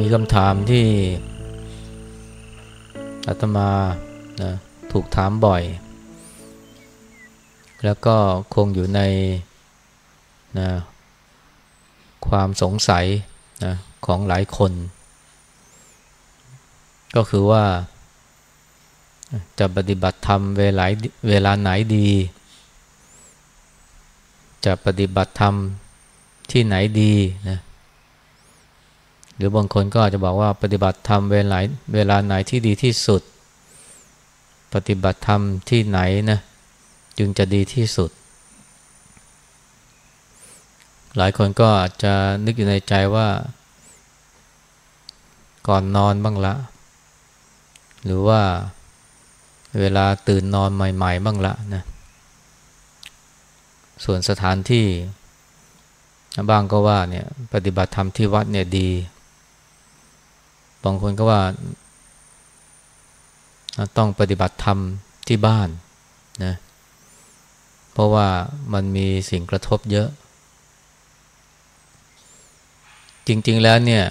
มีคำถามที่อาตมานะถูกถามบ่อย แล้วก็คงอยู่ในนะความสงสัยนะของหลายคน ก็คือว่า จะปฏิบัติธรรมเวลาเวลาไหนดี จะปฏิบัติธรรมที่ไหนดีนะ หรือบางคนก็อาจจะบอกว่าปฏิบัติธรรมเวลาเวลาไหนที่ดีที่สุด ปฏิบัติธรรมที่ไหนนะจึงจะดีที่สุด หลายคนก็อาจจะนึกอยู่ในใจว่า ก่อนนอนบ้างละ หรือว่าเวลาตื่นนอนใหม่ ๆ บ้างละนะส่วนสถานที่บ้างก็ว่าเนี่ยปฏิบัติธรรมที่วัดเนี่ยดี บางคนก็ว่า ต้องปฏิบัติธรรมที่บ้านนะเพราะว่ามันมีสิ่งกระทบเยอะ จริง ๆแล้วเนี่ย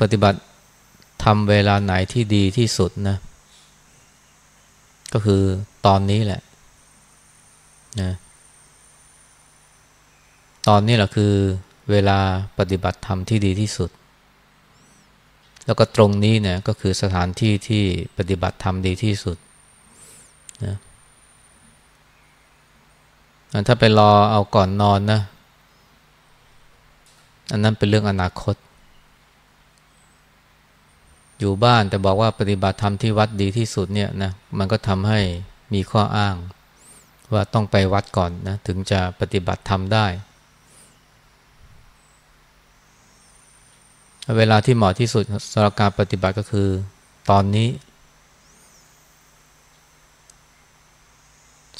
ปฏิบัติทำเวลาไหนที่ดีที่สุดนะ ก็คือตอนนี้แหละนะตอนนี้แหละคือ เวลาปฏิบัติธรรมที่ดีที่สุด แล้วก็ตรงนี้เนี่ยก็คือสถานที่ที่ปฏิบัติธรรมดีที่สุดนะถ้าไปรอเอาก่อนนอนนะ อันนั้นเป็นเรื่องอนาคต อยู่บ้านแต่บอกว่าปฏิบัติธรรมที่วัดดีที่สุดเนี่ยนะมันก็ทำให้มีข้ออ้าง ว่าต้องไปวัดก่อนนะถึงจะปฏิบัติธรรมได้ เวลาที่เหมาะที่สุดสำหรับการปฏิบัติก็คือตอนนี้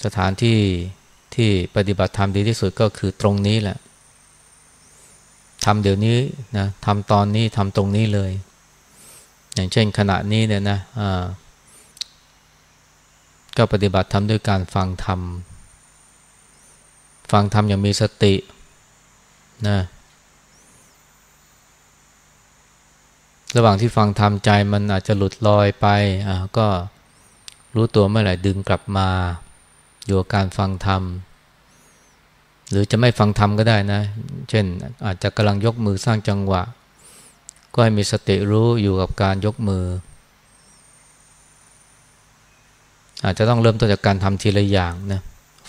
สถานที่ที่ปฏิบัติธรรมดีที่สุดก็คือตรงนี้แหละทำเดี๋ยวนี้นะทำตอนนี้ทำตรงนี้เลย อย่างเช่นขณะนี้เนี่ยนะก็ปฏิบัติทำด้วยการฟังธรรม ฟังธรรมอย่างมีสตินะ ระหว่างที่ฟังธรรมใจมันอาจจะหลุดลอยไปอ่าก็รู้ตัวเมื่อไหร่ดึงกลับมา อยู่กับการฟังธรรม หรือจะไม่ฟังธรรมก็ได้นะ เช่นอาจจะกำลังยกมือสร้างจังหวะ ก็ให้มีสติรู้อยู่กับการยกมือ อาจจะต้องเริ่มต้นจากการทำทีละอย่างนะ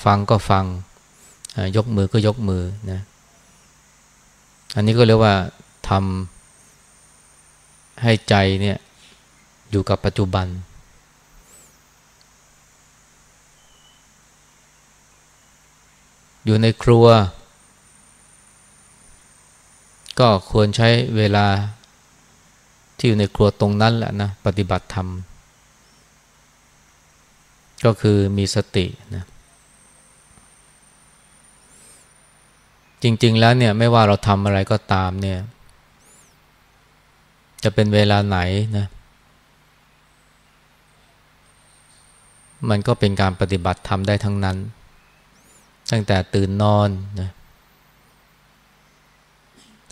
ฟังก็ฟังยกมือก็ยกมือนะอันนี้ก็เรียกว่าทำ ให้ใจเนี่ยอยู่กับปัจจุบัน อยู่ในครัว ก็ควรใช้เวลาที่อยู่ในครัวตรงนั้นแหละนะปฏิบัติธรรม ก็คือมีสตินะจริง ๆ แล้วเนี่ยไม่ว่าเราทำอะไรก็ตามเนี่ย จะเป็นเวลาไหนนะมันก็เป็นการปฏิบัติธรรมได้ทั้งนั้น ตั้งแต่ตื่นนอนนะ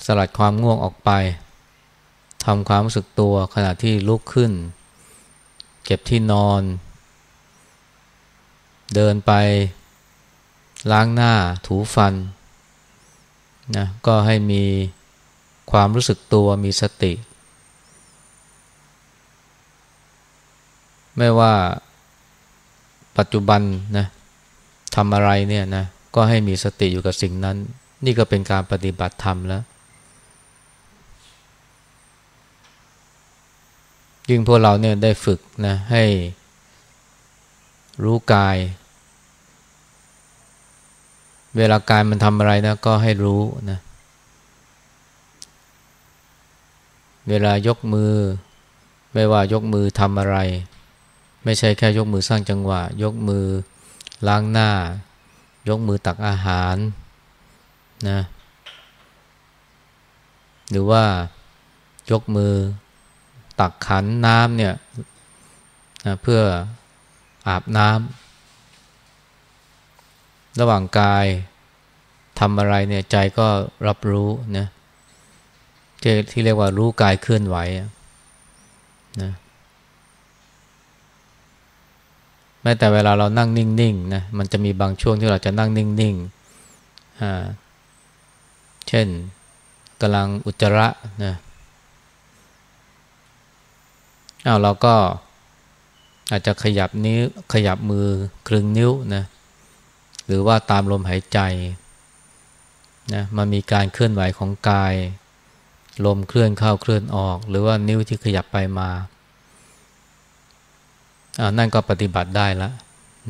สลัดความง่วงออกไปทำความรู้สึกตัวขณะที่ลุกขึ้น เก็บที่นอน เดินไป ล้างหน้าถูฟันนะก็ให้มีความรู้สึกตัวมีสติ ไม่ว่าปัจจุบันนะทำอะไรเนี่ยนะก็ให้มีสติอยู่กับสิ่งนั้น นี่ก็เป็นการปฏิบัติธรรมแล้ว ยิ่งพวกเราเนี่ยได้ฝึกนะให้รู้กาย เวลากายมันทำอะไรนะก็ให้รู้นะเวลายกมือ ไม่ว่ายกมือทำอะไร ไม่ใช่แค่ยกมือสร้างจังหวะ ยกมือล้างหน้า ยกมือตักอาหารนะหรือว่ายกมือตักขันน้ำเนี่ยนะเพื่ออาบน้ำระหว่างกายทำอะไรเนี่ยใจก็รับรู้นะที่ที่เรียกว่ารู้กายเคลื่อนไหวนะ แม้แต่เวลาเรานั่งนิ่งๆนะมันจะมีบางช่วงที่เราจะนั่งนิ่งๆอ่าเช่นกำลังอุจจาระนะอ้าวเราก็อาจจะขยับนิ้วขยับมือครึ่งนิ้วนะหรือว่าตามลมหายใจนะมันมีการเคลื่อนไหวของกาย ลมเคลื่อนเข้าเคลื่อนออก หรือว่านิ้วที่ขยับไปมาอ่า นั่นก็ปฏิบัติได้แล้ว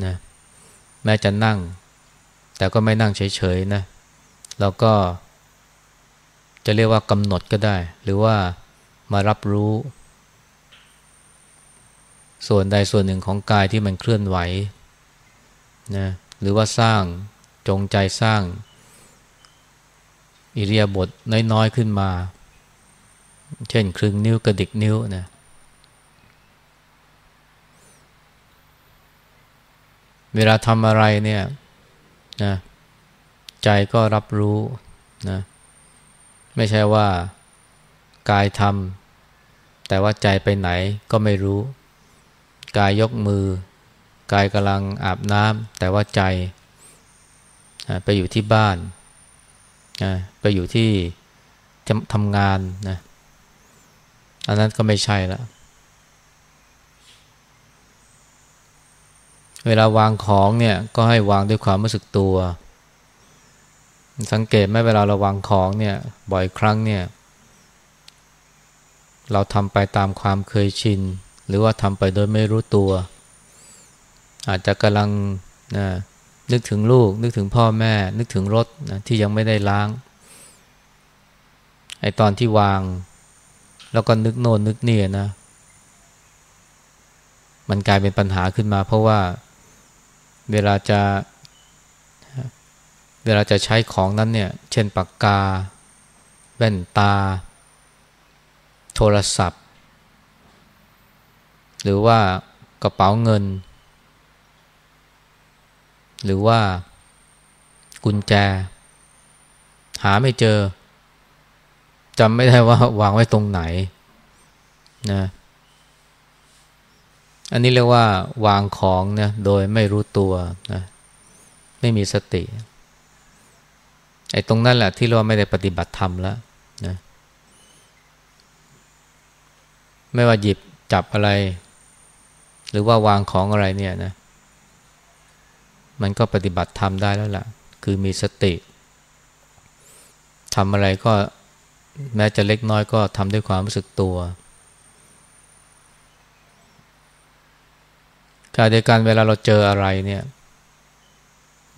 นะแม้จะนั่ง แต่ก็ไม่นั่งเฉยๆนะแล้วก็จะเรียกว่ากำหนดก็ได้ หรือว่ามารับรู้ ส่วนใดส่วนหนึ่งของกายที่มันเคลื่อนไหวนะหรือว่าสร้างจงใจสร้าง อิเรียบทน้อยๆขึ้นมา เช่นครึ่งนิ้วกระดิกนิ้วนะ เวลาทำอะไรเนี่ยนะใจก็รับรู้นะไม่ใช่ว่ากายทำแต่ว่าใจไปไหนก็ไม่รู้ กายยกมือ กายกำลังอาบน้ำแต่ว่าใจไปอยู่ที่บ้านไปอยู่ที่ทำงานนะอันนั้นก็ไม่ใช่ละ เวลาวางของเนี่ยก็ให้วางด้วยความรู้สึกตัว สังเกตไหมเวลาเราวางของเนี่ยบ่อยครั้งเนี่ย เราทำไปตามความเคยชิน หรือว่าทำไปโดยไม่รู้ตัว อาจจะกำลังนะนึกถึงลูก นึกถึงพ่อแม่ นึกถึงรถนะที่ยังไม่ได้ล้างไอตอนที่วาง แล้วก็นึกโน่นนึกนี่นะมันกลายเป็นปัญหาขึ้นมาเพราะว่า เวลาจะเวลาจะใช้ของนั้นเนี่ย เช่นปากกา แว่นตา โทรศัพท์ หรือว่ากระเป๋าเงิน หรือว่ากุญแจ หาไม่เจอจำไม่ได้ว่าวางไว้ตรงไหนนะ อันนี้เรียกว่าวางของเนี่ยโดยไม่รู้ตัวนะไม่มีสติไอ้ตรงนั้นแหละที่เราไม่ได้ปฏิบัติธรรมแล้วนะไม่ว่าหยิบจับอะไร หรือว่าวางของอะไรเนี่ยนะมันก็ปฏิบัติธรรมได้แล้วล่ะ คือมีสติทำอะไรก็แม้จะเล็กน้อยก็ทำด้วยความรู้สึกตัว การเดียวกันเวลาเราเจออะไรเนี่ย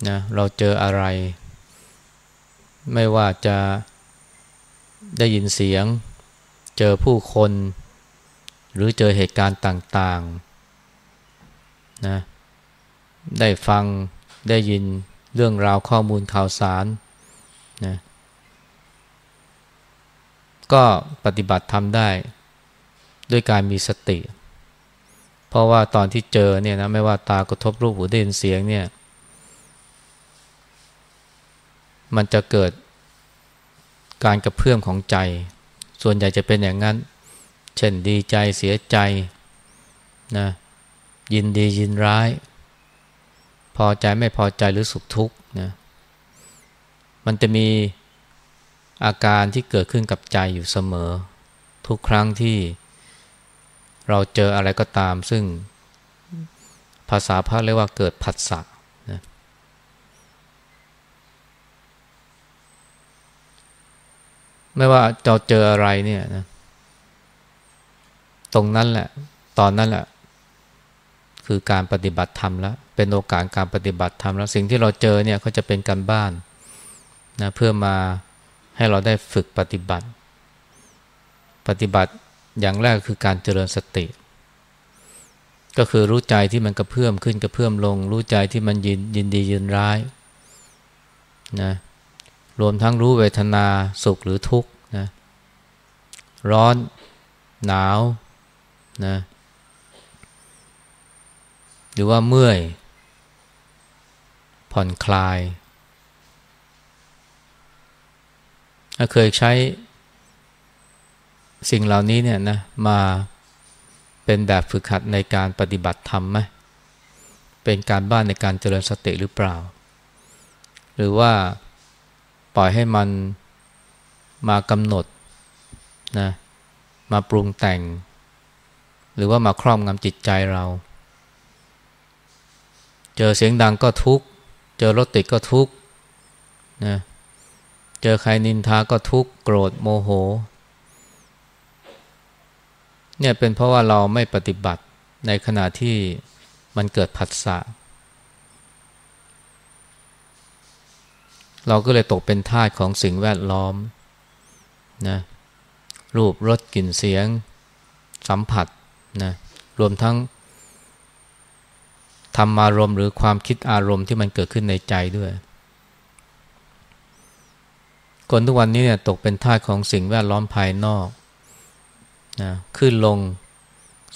นะเราเจออะไร ไม่ว่าจะได้ยินเสียง เจอผู้คน หรือเจอเหตุการณ์ต่างๆนะได้ฟังได้ยินเรื่องราวข้อมูลข่าวสารนะก็ปฏิบัติทำได้ด้วยการมีสติเพราะว่าตอนที่เจอเนี่ยนะไม่ว่าตากระทบรูปหูได้ยินเสียงเนี่ย มันจะเกิดการกระเพื่อมของใจ ส่วนใหญ่จะเป็นอย่างนั้น เช่นดีใจเสียใจนะยินดียินร้าย พอใจไม่พอใจหรือสุขทุกข์นะมันจะมีอาการที่เกิดขึ้นกับใจอยู่เสมอ ทุกครั้งที่ เราเจออะไรก็ตาม ซึ่งภาษาพระเรียกว่าเกิดผัสสะนะไม่ว่าเราเจออะไรเนี่ยนะตรงนั้นแหละ ตอนนั้นแหละ คือการปฏิบัติธรรมแล้ว เป็นโอกาสการปฏิบัติธรรมแล้ว สิ่งที่เราเจอเนี่ยเขาจะเป็นการบ้านนะเพื่อมาให้เราได้ฝึกปฏิบัติ ปฏิบัติ อย่างแรกคือการเจริญสติ ก็คือรู้ใจที่มันกระเพื่อมขึ้นกระเพื่อมลง รู้ใจที่มันยินยินดียินร้ายนะรวมทั้งรู้เวทนาสุขหรือทุกข์นะร้อนหนาวนะหรือว่าเมื่อย ผ่อนคลาย เคยใช้ สิ่งเหล่านี้เนี่ยนะมาเป็นแบบฝึกหัดในการปฏิบัติธรรมไหมเป็นการบ้านในการเจริญสติหรือเปล่า หรือว่าปล่อยให้มันมากำหนดนะมาปรุงแต่ง หรือว่ามาครอบงำจิตใจเรา เจอเสียงดังก็ทุกข์ เจอรถติดก็ทุกข์นะเจอใครนินทาก็ทุกข์ โกรธโมโห เนี่ยเป็นเพราะว่าเราไม่ปฏิบัติในขณะที่มันเกิดผัสสะเราก็เลยตกเป็นทาสของสิ่งแวดล้อมนะรูปรสกลิ่นเสียง สัมผัสนะรวมทั้งธรรมารมณ์หรือความคิดอารมณ์ที่มันเกิดขึ้นในใจด้วย คนทุกวันนี้เนี่ยตกเป็นทาสของสิ่งแวดล้อมภายนอก นะขึ้นลง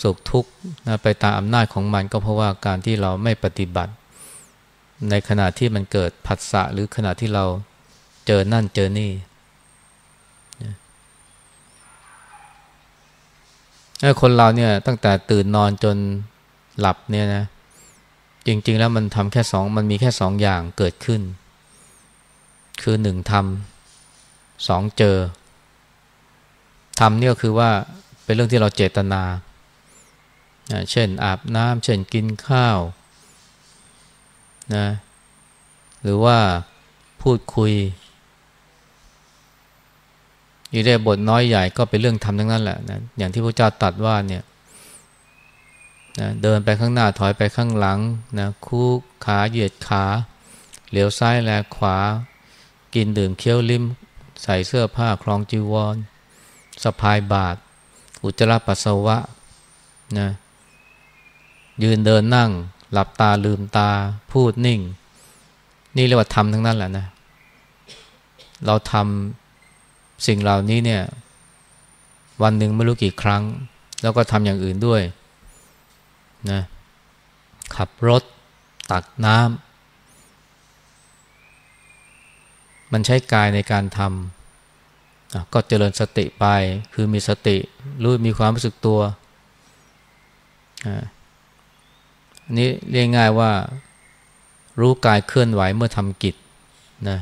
สุขทุกข์นะไปตามอำนาจของมันก็เพราะว่าการที่เราไม่ปฏิบัติ ในขณะที่มันเกิดผัสสะหรือขณะที่เราเจอนั่นเจอนี่คนเราเนี่ยตั้งแต่ตื่นนอนจนหลับเนี่ยนะจริง ๆ แล้วมันทำแค่สองมันมีแค่สองอย่างเกิดขึ้น คือหนึ่งทำสองเจอทำเนี่ยคือว่า เป็นเรื่องที่เราเจตนา เช่นอาบน้ำเช่นกินข้าวนะหรือว่าพูดคุยอีเรียบทน้อยใหญ่ก็เป็นเรื่องทำทั้งนั้นแหละนะอย่างที่พระเจ้าตัดว่าเนี่ยนะเดินไปข้างหน้าถอยไปข้างหลังนะคู่ขาเหยียดขา เหลียวซ้ายแลขวา กินดื่มเคี้ยวลิ้ม ใส่เสื้อผ้าคลองจีวรสะพายบาท อุจจาระปัสสาวะนะยืนเดินนั่ง หลับตาลืมตา พูดนิ่ง นี่เรียกว่าทำทั้งนั้นแหละนะ เราทำสิ่งเหล่านี้เนี่ย วันหนึ่งไม่รู้กี่ครั้ง แล้วก็ทำอย่างอื่นด้วยนะขับรถ ตักน้ำมันใช้กายในการทำ ก็เจริญสติไปคือมีสติรู้มีความรู้สึกตัวอันนี้เรียกง่ายว่ารู้กายเคลื่อนไหวเมื่อทำกิจนะ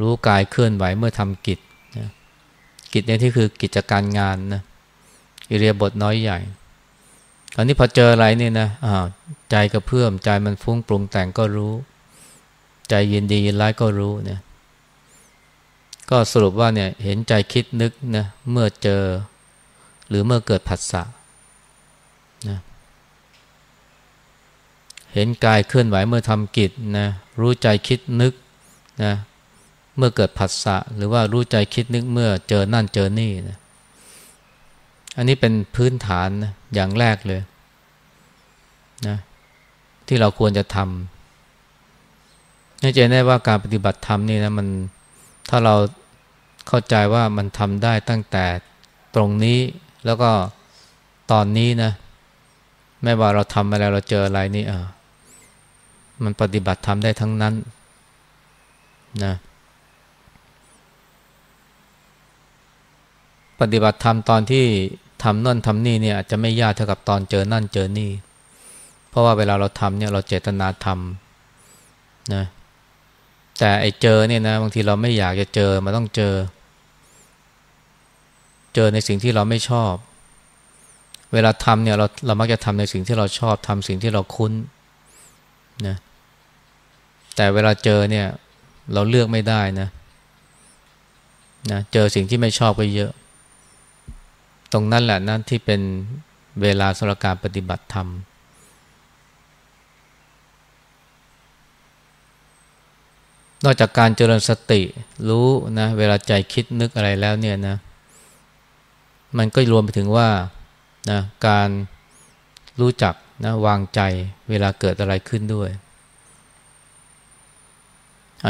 รู้กายเคลื่อนไหวเมื่อทำกิจนะกิจเนี่ยที่คือกิจการงานนะอิเรียบทน้อยใหญ่ตอนนี้พอเจออะไรนี่นะอ้าวใจกระเพื่อมใจมันฟุ้งปรุงแต่งก็รู้ ใจยินดียินร้ายก็รู้เนี่ย ก็สรุปว่าเนี่ยเห็นใจคิดนึกนะเมื่อเจอหรือเมื่อเกิดผัสสะนะเห็นกายเคลื่อนไหวเมื่อทำกิจนะรู้ใจคิดนึกนะเมื่อเกิดผัสสะหรือว่ารู้ใจคิดนึกเมื่อเจอนั่นเจอนี่นะอันนี้เป็นพื้นฐานนะอย่างแรกเลยนะที่เราควรจะทำนี่จะได้ว่าการปฏิบัติธรรมนี่นะมัน ถ้าเราเข้าใจว่ามันทำได้ตั้งแต่ตรงนี้แล้วก็ตอนนี้นะ ไม่ว่าเราทำอะไรเราเจออะไรนี่อะมันปฏิบัติทำได้ทั้งนั้นนะปฏิบัติธรรมตอนที่ทำนั่นทำนี่เนี่ยอาจจะไม่ยากเท่ากับตอนเจอนั่นเจอนี่ เพราะว่าเวลาเราทำเนี่ยเราเจตนาทำนะ แต่ไอ้เจอเนี่ยนะบางทีเราไม่อยากจะเจอมันต้องเจอ เจอในสิ่งที่เราไม่ชอบ เวลาทำเนี่ยเราเรามักจะทำในสิ่งที่เราชอบทำสิ่งที่เราคุ้นนะแต่เวลาเจอเนี่ยเราเลือกไม่ได้นะนะเจอสิ่งที่ไม่ชอบก็เยอะ ตรงนั้นแหละนั่นที่เป็นเวลาสำหรับการปฏิบัติธรรม นอกจากการเจริญสติรู้นะเวลาใจคิดนึกอะไรแล้วเนี่ยนะมันก็รวมไปถึงว่านะการรู้จักนะวางใจเวลาเกิดอะไรขึ้นด้วย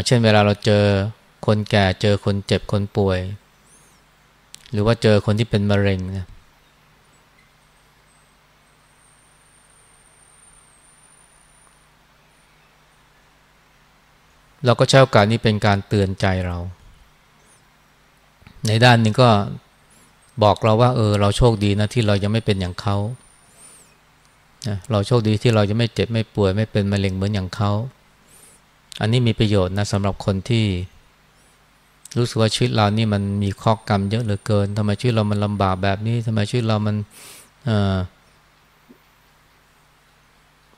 เช่นเวลาเราเจอคนแก่เจอคนเจ็บคนป่วย หรือว่าเจอคนที่เป็นมะเร็งนะ เราก็ใช้โอกาสนี้เป็นการเตือนใจเรา ในด้านนึงก็บอกเราว่า เออ เราโชคดีนะที่เรายังไม่เป็นอย่างเขาเราโชคดีที่เราจะไม่เจ็บไม่ป่วยไม่เป็นมะเร็งเหมือนอย่างเขา อันนี้มีประโยชน์นะสำหรับคนที่ รู้สึกว่าชีวิตเรานี่มันมีข้อกรรมเยอะเหลือเกินทำไมชีวิตเรามันลำบากแบบนี้ทำไมชีวิตเรามัน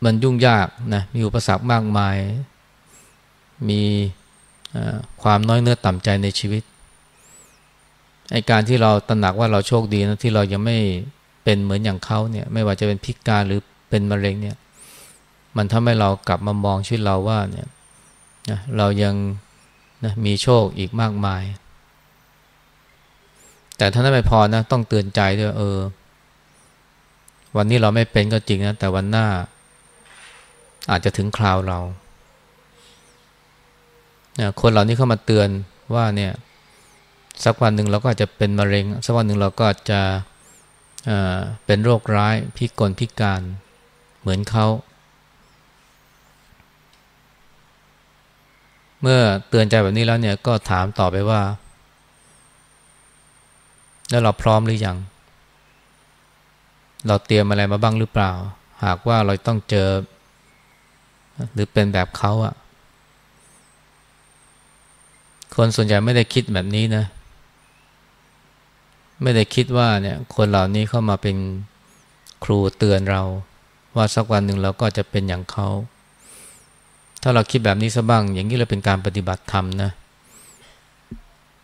มันยุ่งยากนะมีอุปสรรคมากมาย มีความน้อยเนื้อต่ำใจในชีวิตไอการที่เราตระหนักว่าเราโชคดีนะที่เรายังไม่เป็นเหมือนอย่างเขาเนี่ย ไม่ว่าจะเป็นพิการหรือเป็นมะเร็งเนี่ย มันทำให้เรากลับมามองชีวิตเราว่าเนี่ยนะเรายังนะมีโชคอีกมากมาย แต่ถ้านั้นไม่พอนะต้องเตือนใจด้วยเออ วันนี้เราไม่เป็นก็จริงนะแต่วันหน้า อาจจะถึงคราวเรา คนเหล่านี้เข้ามาเตือนว่าเนี่ยสักวันหนึ่งเราก็อาจจะเป็นมะเร็ง สักวันหนึ่งเราก็อาจจะเป็นโรคร้ายพิกลพิการเหมือนเขา เมื่อเตือนใจแบบนี้แล้วเนี่ยก็ถามต่อไปว่า แล้วเราพร้อมหรือยังเราเตรียมอะไรมาบ้างหรือเปล่า หากว่าเราต้องเจอ หรือเป็นแบบเขาอะ คนส่วนใหญ่ไม่ได้คิดแบบนี้นะ ไม่ได้คิดว่าเนี่ย คนเหล่านี้เข้ามาเป็นครูเตือนเรา ว่าสักวันหนึ่งเราก็จะเป็นอย่างเขา ถ้าเราคิดแบบนี้ซะบ้าง อย่างนี้เราเป็นการปฏิบัติธรรมนะ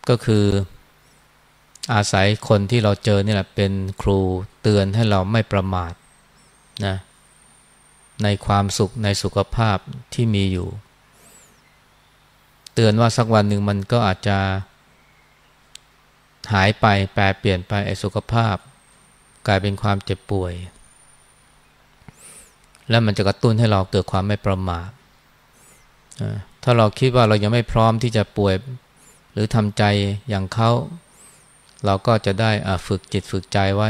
ก็คืออาศัยคนที่เราเจอนี่แหละเป็นครูเตือนให้เราไม่ประมาทนะในความสุขในสุขภาพที่มีอยู่ เตือนว่าสักวันหนึ่งมันก็อาจจะ หายไปแปลเปลี่ยนไปไอ้สุขภาพ กลายเป็นความเจ็บป่วย แล้วมันจะกระตุ้นให้เราเกิดความไม่ประมาทถ้าเราคิดว่าเรายังไม่พร้อมที่จะป่วย หรือทำใจอย่างเขาเราก็จะได้ฝึกจิตฝึกใจไว้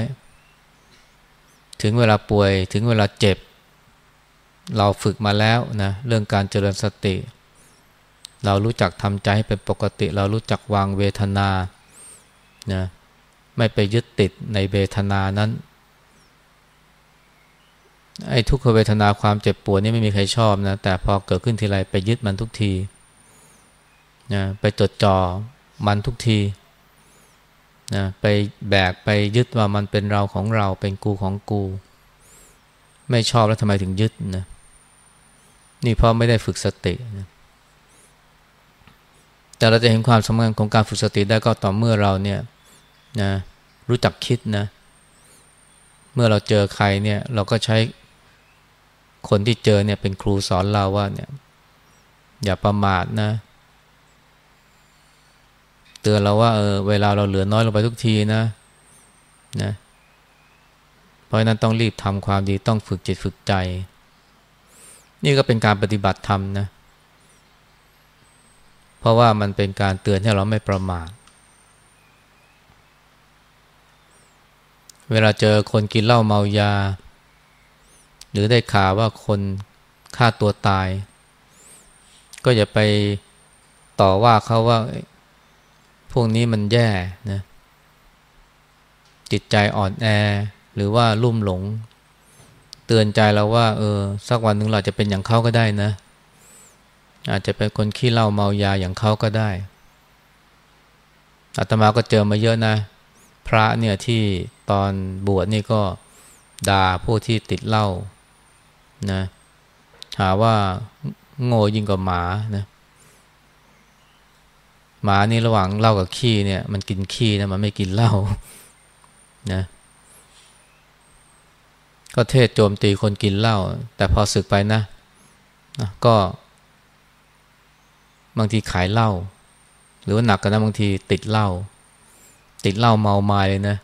ถึงเวลาป่วยถึงเวลาเจ็บ เราฝึกมาแล้วนะเรื่องการเจริญสติ เรารู้จักทำใจให้เป็นปกติ เรารู้จักวางเวทนานะไม่ไปยึดติดในเวทนานั้นไอ้ทุกขเวทนาความเจ็บปวดนี่ไม่มีใครชอบนะแต่พอเกิดขึ้นทีไรไปยึดมันทุกทีนะไปจดจ่อมันทุกทีนะไปแบกไปยึดว่ามันเป็นเราของเราเป็นกูของกู ไม่ชอบแล้วทำไมถึงยึดนะนี่เพราะไม่ได้ฝึกสตินะ แต่เราจะเห็นความสำคัญของการฝึกสติได้ก็ต่อเมื่อเราเนี่ยนะรู้จักคิดนะ เมื่อเราเจอใครเนี่ยเราก็ใช้คนที่เจอเนี่ยเป็นครูสอนเราว่าเนี่ยอย่าประมาทนะ เตือนเราว่าเออเวลาเราเหลือน้อยลงไปทุกทีนะนะเพราะนั้นต้องรีบทำความดีต้องฝึกจิตฝึกใจ นี่ก็เป็นการปฏิบัติธรรมนะ เพราะว่ามันเป็นการเตือนให้เราไม่ประมาทเวลาเจอคนกินเหล้าเมายา หรือได้ข่าวว่าคนฆ่าตัวตาย ก็อย่าไปต่อว่าเขาว่า พวกนี้มันแย่นะจิตใจอ่อนแอ หรือว่าลุ่มหลง เตือนใจเราว่า เออ สักวันหนึ่งเราจะเป็นอย่างเขาก็ได้นะ อาจจะเป็นคนขี้เหล้าเมายาอย่างเขาก็ได้อาตมาก็เจอมาเยอะนะ พระเนี่ยที่ตอนบวชนี่ก็ด่าผู้ที่ติดเหล้านะหาว่าโง่ยิ่งกว่าหมานะหมานี่ระหว่างเหล้ากับขี้เนี่ย มันกินขี้นะมันไม่กินเหล้านะก็เทศโจมตีคนกินเหล้าแต่พอศึกไปนะนะก็ บางทีขายเหล้าหรือว่าหนักกันนะบางทีติดเหล้าติดเหล้าเมาไม้เลยนะ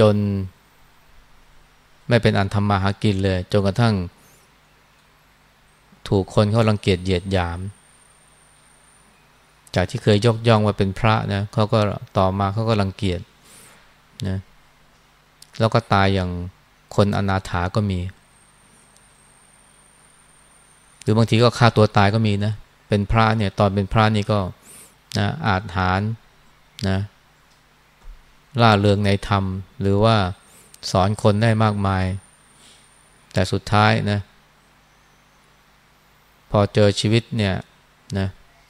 จน ไม่เป็นอันทำมาหากินเลย จนกระทั่ง ถูกคนเขารังเกียจเหยียดหยาม จากที่เคยยกย่องว่าเป็นพระนะเขาก็ต่อมาเขาก็รังเกียจนะแล้วก็ตายอย่างคนอนาถาก็มี หรือบางทีก็ฆ่าตัวตายก็มีนะเเป็นพระเนี่ยตอนเป็นพระนี่ก็นะอาจหารนะล่าเริงในธรรม หรือว่าสอนคนได้มากมาย แต่สุดท้ายนะพอเจอชีวิตเนี่ยนะ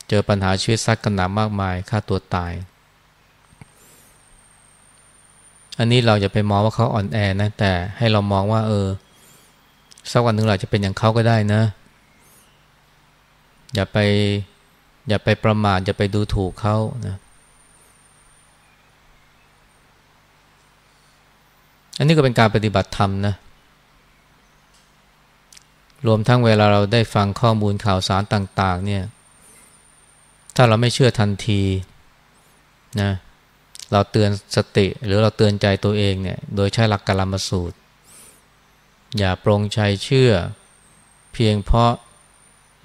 เจอปัญหาชีวิตซัดกันหนามากมายฆ่าตัวตาย อันนี้เราจะไปมองว่าเขาอ่อนแอนะแต่ให้เรามองว่า เออสักวันหนึ่งเราจะเป็นอย่างเขาก็ได้นะ อย่าไปอย่าไปประมาทอย่าไปดูถูกเขานะอันนี้ก็เป็นการปฏิบัติธรรมนะ รวมทั้งเวลาเราได้ฟังข้อมูลข่าวสารต่าง ๆ เนี่ย ถ้าเราไม่เชื่อทันทีนะ เราเตือนสติหรือเราเตือนใจตัวเองเนี่ย โดยใช้หลักกรรมสูตร อย่าปรงใจเชื่อ เพียงเพราะ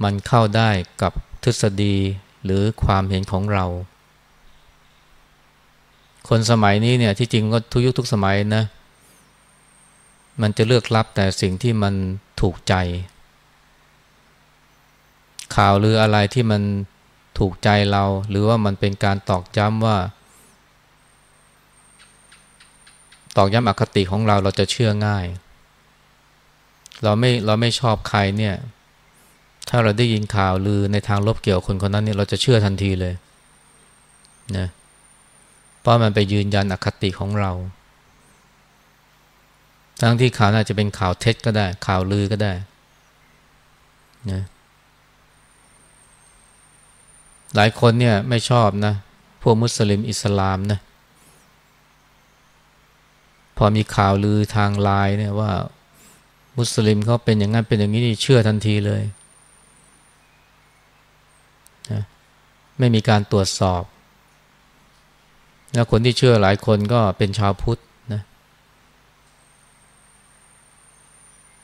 มันเข้าได้กับทฤษฎีหรือความเห็นของเรา คนสมัยนี้เนี่ยที่จริงก็ทุกยุคทุกสมัยนะ มันจะเลือกรับแต่สิ่งที่มันถูกใจ ข่าวหรืออะไรที่มันถูกใจเรา หรือว่ามันเป็นการตอกย้ำว่า ตอกย้ำอคติของเราเราจะเชื่อง่าย เราไม่เราไม่ชอบใครเนี่ย ถ้าเราได้ยินข่าวลือในทางลบเกี่ยวคนคนนั้นเนี่ยเราจะเชื่อทันทีเลยนะเพราะมันไปยืนยันอคติของเรา ทั้งที่ข่าวน่าจะเป็นข่าวเท็จก็ได้ ข่าวลือก็ได้นะหลายคนเนี่ยไม่ชอบนะ พวกมุสลิมอิสลามนะ พอมีข่าวลือทางไลน์เนี่ยว่า มุสลิมเขาเป็นอย่างนั้นเป็นอย่างนี้นี่เชื่อทันทีเลยนะ ไม่มีการตรวจสอบ แล้วคนที่เชื่อหลายคนก็เป็นชาวพุทธนะ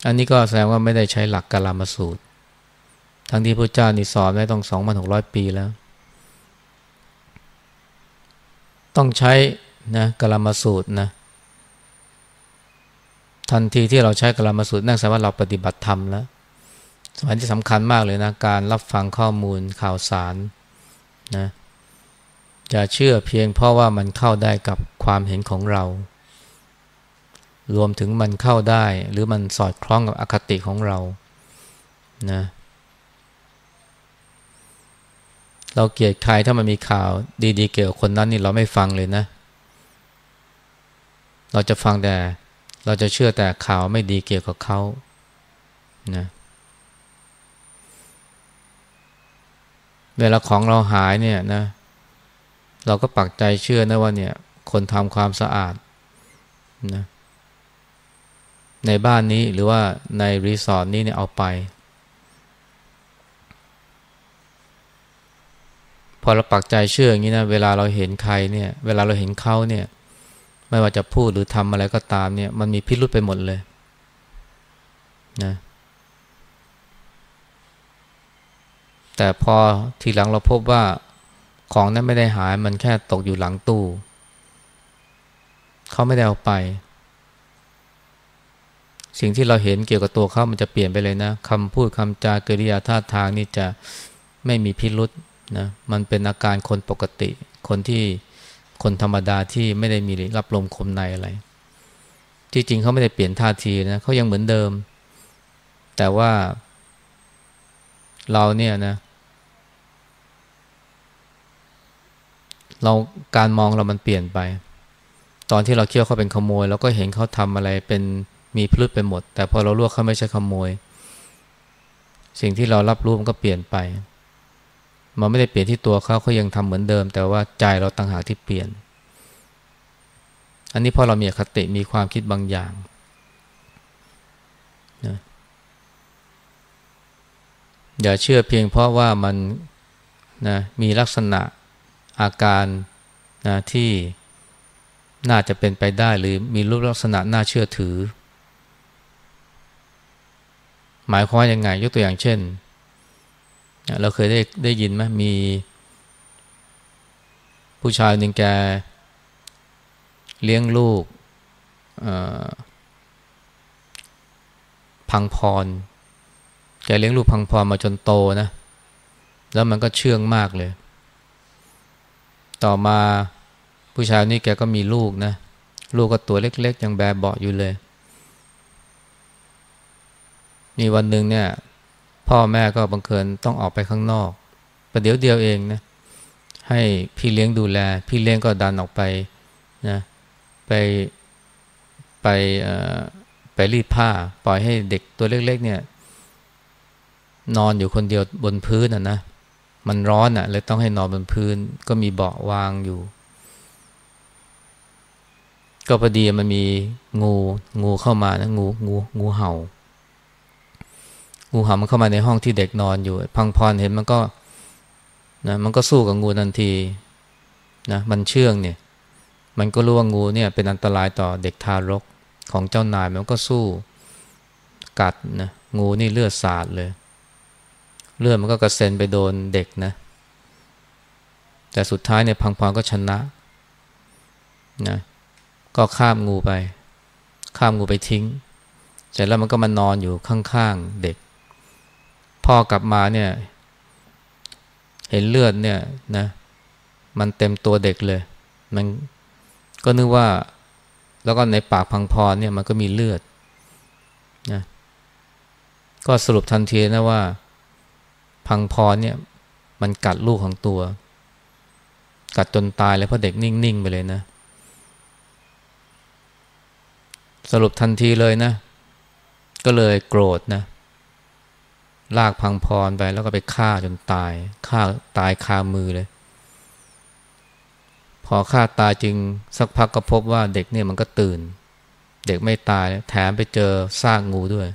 อันนี้ก็แสดงว่าไม่ได้ใช้หลักกาลามาสูตร ทั้งที่พระเจ้านี่สอนไว้ต้องสองพันหกร้อยปีแล้ว ต้องใช้นะกาลามาสูตรนะทันทีที่เราใช้กาลามาสูตรนั่นแสดงว่าเราปฏิบัติธรรมแล้วสมัยที่สำคัญมากเลยนะ การรับฟังข้อมูลข่าวสาร นะจะเชื่อเพียงเพราะว่ามันเข้าได้กับความเห็นของเรา รวมถึงมันเข้าได้ หรือมันสอดคล้องกับอคติของเรานะเราเกลียดใครถ้ามันมีข่าวดีๆ เกี่ยวกับคนนั้นนี่เราไม่ฟังเลยนะ เราจะฟังแต่ เราจะเชื่อแต่ข่าวไม่ดีเกี่ยวกับเขานะ เวลาของเราหายเนี่ยนะ เราก็ปักใจเชื่อนะว่าเนี่ย คนทำความสะอาดนะในบ้านนี้หรือว่าในรีสอร์ทนี้เนี่ยเอาไป พอเราปักใจเชื่ออย่างนี้นะเวลาเราเห็นใครเนี่ย เวลาเราเห็นเขาเนี่ย ไม่ว่าจะพูดหรือทำอะไรก็ตามเนี่ย มันมีพิรุษไปหมดเลย นะ แต่พอทีหลังเราพบว่าของนั้นไม่ได้หายมันแค่ตกอยู่หลังตู้ เขาไม่ได้เอาไป สิ่งที่เราเห็นเกี่ยวกับตัวเขามันจะเปลี่ยนไปเลยนะคำพูดคำจากริยาท่าทางนี่จะไม่มีพิรุษนะมันเป็นอาการคนปกติ คนที่คนธรรมดาที่ไม่ได้มีรับลมคมในอะไร ที่จริงเขาไม่ได้เปลี่ยนท่าทีนะเขายังเหมือนเดิม แต่ว่าเราเนี่ยนะเเราการมองเรามันเปลี่ยนไป ตอนที่เราเคี่ยวเขาเป็นขโมยเราก็เห็นเขาทำอะไรเป็นมีพลุดไปหมด แต่พอเราลวกเขาไม่ใช่ขโมย สิ่งที่เรารับรู้มันก็เปลี่ยนไป มันไม่ได้เปลี่ยนที่ตัวเขาเขายังทำเหมือนเดิม แต่ว่าใจเราต่างหากที่เปลี่ยน อันนี้พอเรามีคติมีความคิดบางอย่างนะอย่าเชื่อเพียงเพราะว่ามันนะมีลักษณะ อาการนะที่น่าจะเป็นไปได้หรือมีรูปลักษณะน่าเชื่อถือ หมายความว่ายังไงยกตัวอย่างเช่น เราเคยได้ได้ยินไหมมี ผู้ชายหนึ่งแก เลี้ยงลูกพังพร แกเลี้ยงลูกพังพรมาจนโตนะ แล้วมันก็เชื่องมากเลย ต่อมาผู้ชายนี่แกก็มีลูกนะ ลูกก็ตัวเล็ก ๆ ยังแบเบาอยู่เลย มีวันหนึ่งเนี่ย พ่อแม่ก็บังเกินต้องออกไปข้างนอกประเดี๋ยวเดียวเองนะ ให้พี่เลี้ยงดูแล พี่เลี้ยงก็ดันออกไปนะไปไปไปรีดผ้า ปล่อยให้เด็กตัวเล็ก ๆ เนี่ย นอนอยู่คนเดียวบนพื้นอะนะ มันร้อนอะเลยต้องให้นอนบนพื้น ก็มีเบาะวางอยู่ ก็พอดีมันมีงูงูเข้ามานะงูงูงูเห่า งูเห่ามันเข้ามาในห้องที่เด็กนอนอยู่ พังพรเห็นมันก็นะมันก็สู้กับงูทันทีนะมันเชื่องเนี่ย มันก็รู้ว่างูเนี่ยเป็นอันตรายต่อเด็กทารกของเจ้านายมันก็สู้กัดนะงูนี่เลือดสาดเลย เลือดมันก็กระเซ็นไปโดนเด็กนะ แต่สุดท้ายเนี่ยพังพรก็ชนะนะก็ข้ามงูไป ข้ามงูไปทิ้ง เสร็จแล้วมันก็มานอนอยู่ข้างๆเด็ก พ่อกลับมาเนี่ย เห็นเลือดเนี่ยนะ มันเต็มตัวเด็กเลย มันก็นึกว่า แล้วก็ในปากพังพรเนี่ยมันก็มีเลือดนะก็สรุปทันทีนะว่า พังพรเนี่ย มันกัดลูกของตัว กัดจนตายเลยเพราะเด็กนิ่ง ๆ ไปเลยนะ สรุปทันทีเลยนะ ก็เลยโกรธนะ ลากพังพรไปแล้วก็ไปฆ่าจนตายฆ่าตายคามือเลย พอฆ่าตายจึงสักพักก็พบว่าเด็กเนี่ยมันก็ตื่น เด็กไม่ตายแถมไปเจอซากงูด้วย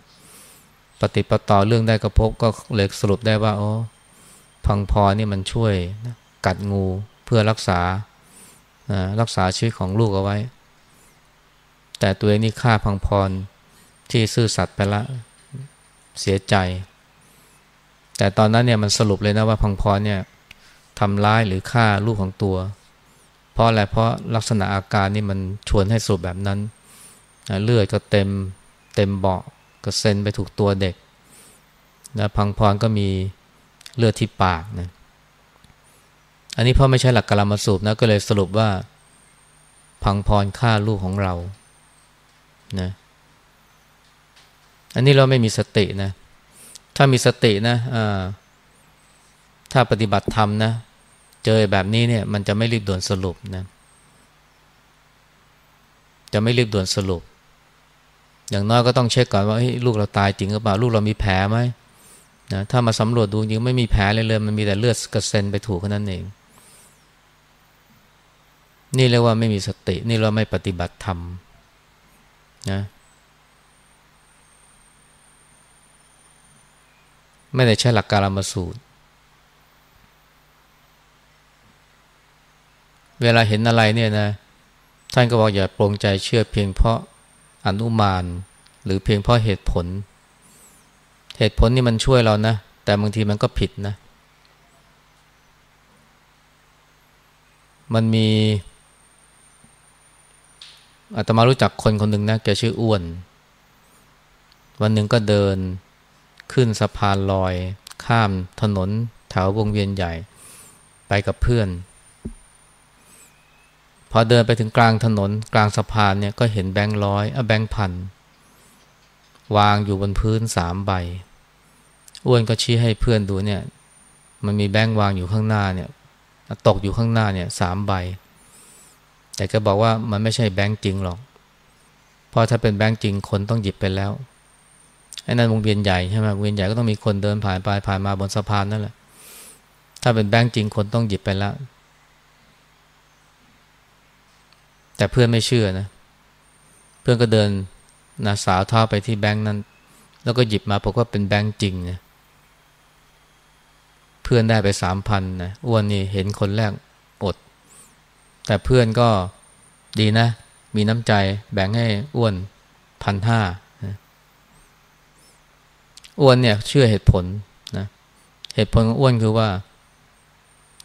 ปฏิปต่อเรื่องได้ก็พบก็เลยสรุปได้ว่าอ๋อพังพรนี่มันช่วยกัดงูเพื่อรักษารักษาชีวิตของลูกเอาไว้ แต่ตัวเองนี่ฆ่าพังพรที่ซื่อสัตย์ไปละเสียใจ แต่ตอนนั้นเนี่ยมันสรุปเลยนะว่าพังพรเนี่ยทำร้ายหรือฆ่าลูกของตัว เพราะอะไรเพราะลักษณะอาการนี่มันชวนให้สูบแบบนั้น เลือดก็เต็มเต็มเบาะ ก็เซ็นไปถูกตัวเด็กนะพังพรก็มีเลือดที่ปากนะอันนี้พราะไม่ใช่หลักกรรมสูบนะก็เลยสรุปว่า พังพรฆ่าลูกของเรานะอันนี้เราไม่มีสตินะ ถ้ามีสตินะถ้าปฏิบัติธรรมนะ เจอแบบนี้เนี่ย มันจะไม่รีบด่วนสรุปนะ จะไม่รีบด่วนสรุป อย่างน้อยก็ต้องเช็คก่อนว่าลูกเราตายจริงหรือเปล่าลูกเรามีแผลไหมนะถ้ามาสำรวจดูจริงไม่มีแผลเลยเลยมันมีแต่เลือดกระเซ็นไปถูกแค่นั้นเอง นี่เรียกว่าไม่มีสตินี่เราไม่ปฏิบัติธรรมนะไม่ได้ใช้หลักการมาสูตร เวลาเห็นอะไรเนี่ยนะ ท่านก็บอกอย่าปรงใจเชื่อเพียงเพราะ อนุมาน หรือเพียงเพราะเหตุผล เหตุผลนี่มันช่วยเรานะ แต่บางทีมันก็ผิดนะ มันมีอาตมารู้จักคนคนหนึ่งนะแกชื่ออ้วน วันหนึ่งก็เดินขึ้นสะพานลอย ข้ามถนนแถววงเวียนใหญ่ ไปกับเพื่อน พอเดินไปถึงกลางถนนกลางสะพานเนี่ยก็เห็นแบงค์ร้อยอะแบงค์พันวางอยู่บนพื้นสามใบ อ้วนก็ชี้ให้เพื่อนดูเนี่ย มันมีแบงค์วางอยู่ข้างหน้าเนี่ย ตกอยู่ข้างหน้าเนี่ยสามใบ แต่ก็บอกว่ามันไม่ใช่แบงค์จริงหรอก เพราะถ้าเป็นแบงค์จริงคนต้องหยิบไปแล้วไอ้นั่นวงเวียนใหญ่ใช่ไหมวงเวียนใหญ่ก็ต้องมีคนเดินผ่านไปผ่านมาบนสะพานนั่นแหละ ถ้าเป็นแบงค์จริงคนต้องหยิบไปแล้ว แต่เพื่อนไม่เชื่อนะ เพื่อนก็เดินนะสาวเท้าไปที่แบงค์นั้น แล้วก็หยิบมาบอกว่าเป็นแบงค์จริงนะเพื่อนได้ไปสามพันนะอ้วนนี่เห็นคนแรกอด แต่เพื่อนก็ดีนะ มีน้ำใจแบ่งให้อ้วนพันห้าอ้วนเนี่ยเชื่อเหตุผลนะเหตุผลของอ้วนคือว่า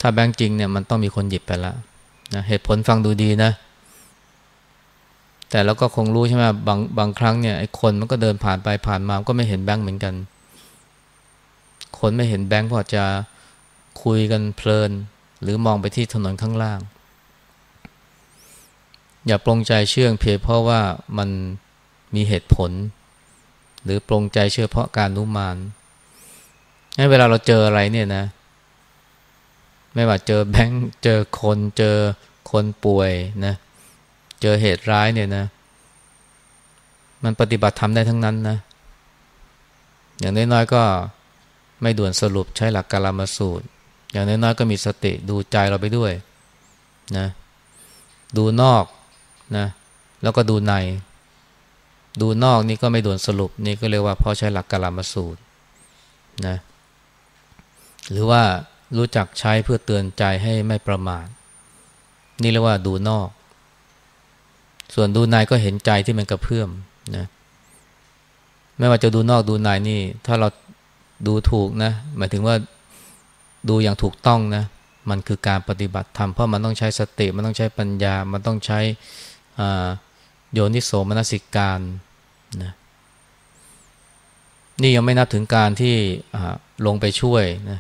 ถ้าแบงค์จริงเนี่ยมันต้องมีคนหยิบไปแล้วนะเหตุผลฟังดูดีนะ แต่เราก็คงรู้ใช่ไหมบางบางครั้งเนี่ยไอ้คนมันก็เดินผ่านไปผ่านมาก็ไม่เห็นแบงค์เหมือนกัน คนไม่เห็นแบงค์เพราะจะคุยกันเพลิน หรือมองไปที่ถนนข้างล่าง อย่าปรงใจเชื่อเพียงเพราะว่ามันมีเหตุผล หรือปรงใจเชื่อเพราะการนุมานให้เวลาเราเจออะไรเนี่ยนะ ไม่ว่าเจอแบงค์เจอคนเจอคนป่วยนะเจอเหตุร้ายเนี่ยนะ มันปฏิบัติทำได้ทั้งนั้นนะ อย่างน้อยๆก็ไม่ด่วนสรุปใช้หลักการมาสูตร อย่างน้อยๆก็มีสติดูใจเราไปด้วยนะ ดูนอกนะ แล้วก็ดูใน ดูนอกนี่ก็ไม่ด่วนสรุปนี่ก็เรียกว่าพอใช้หลักการมาสูตรนะ หรือว่ารู้จักใช้เพื่อเตือนใจให้ไม่ประมาทนี่เรียกว่าดูนอก ส่วนดูในก็เห็นใจที่มันกระเพื่อมนะไม่ว่าจะดูนอกดูในนี่ ถ้าเราดูถูกนะหมายถึงว่าดูอย่างถูกต้องนะ มันคือการปฏิบัติธรรมเพราะมันต้องใช้สติมันต้องใช้ปัญญา มันต้องใช้โยนิโสมนสิการนะนี่ยังไม่นับถึงการที่ลงไปช่วยนะ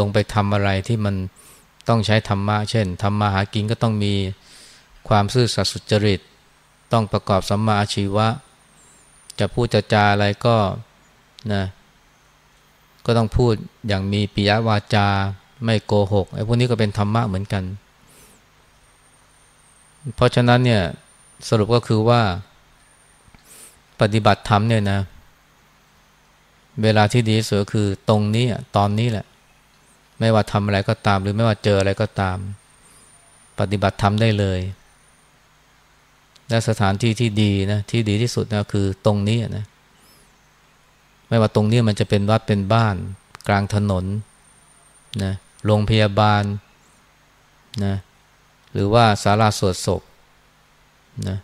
ลงไปทำอะไรที่มันต้องใช้ธรรมะ เช่นทำมาหากินก็ต้องมีความซื่อสัตย์สุจริต ต้องประกอบสัมมาอาชีวะ จะพูดจะจาอะไรก็นะก็ต้องพูดอย่างมีปิยวาจาไม่โกหกไอ้พวกนี้ก็เป็นธรรมะเหมือนกัน เพราะฉะนั้นเนี่ยสรุปก็คือว่าปฏิบัติธรรมเนี่ยนะ เวลาที่ดีสุดคือตรงนี้ตอนนี้แหละ ไม่ว่าทำอะไรก็ตาม หรือไม่ว่าเจออะไรก็ตาม ปฏิบัติธรรมได้เลย และสถานที่ที่ดีนะที่ดีที่สุดนะคือตรงนี้นะไม่ว่าตรงนี้มันจะเป็นวัดเป็นบ้าน กลางถนนนะโรงพยาบาลนะหรือว่าศาลาสวดศพนะ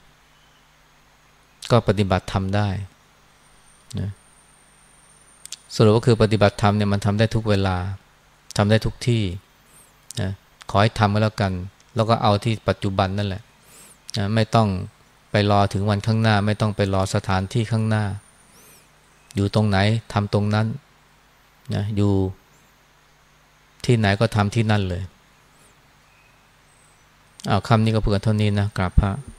ก็ปฏิบัติทำได้นะสรุปก็คือปฏิบัติธรรมเนี่ยมันทำได้ทุกเวลาทำได้ทุกที่นะขอให้ทำก็แล้วกัน แล้วก็เอาที่ปัจจุบันนั่นแหละนะไม่ต้อง ไปรอถึงวันข้างหน้า ไม่ต้องไปรอสถานที่ข้างหน้า อยู่ตรงไหนทำตรงนั้นนะอยู่ที่ไหนก็ทำที่นั่นเลยเอาคำนี้ก็เพื่อเท่านี้นะกราบพระ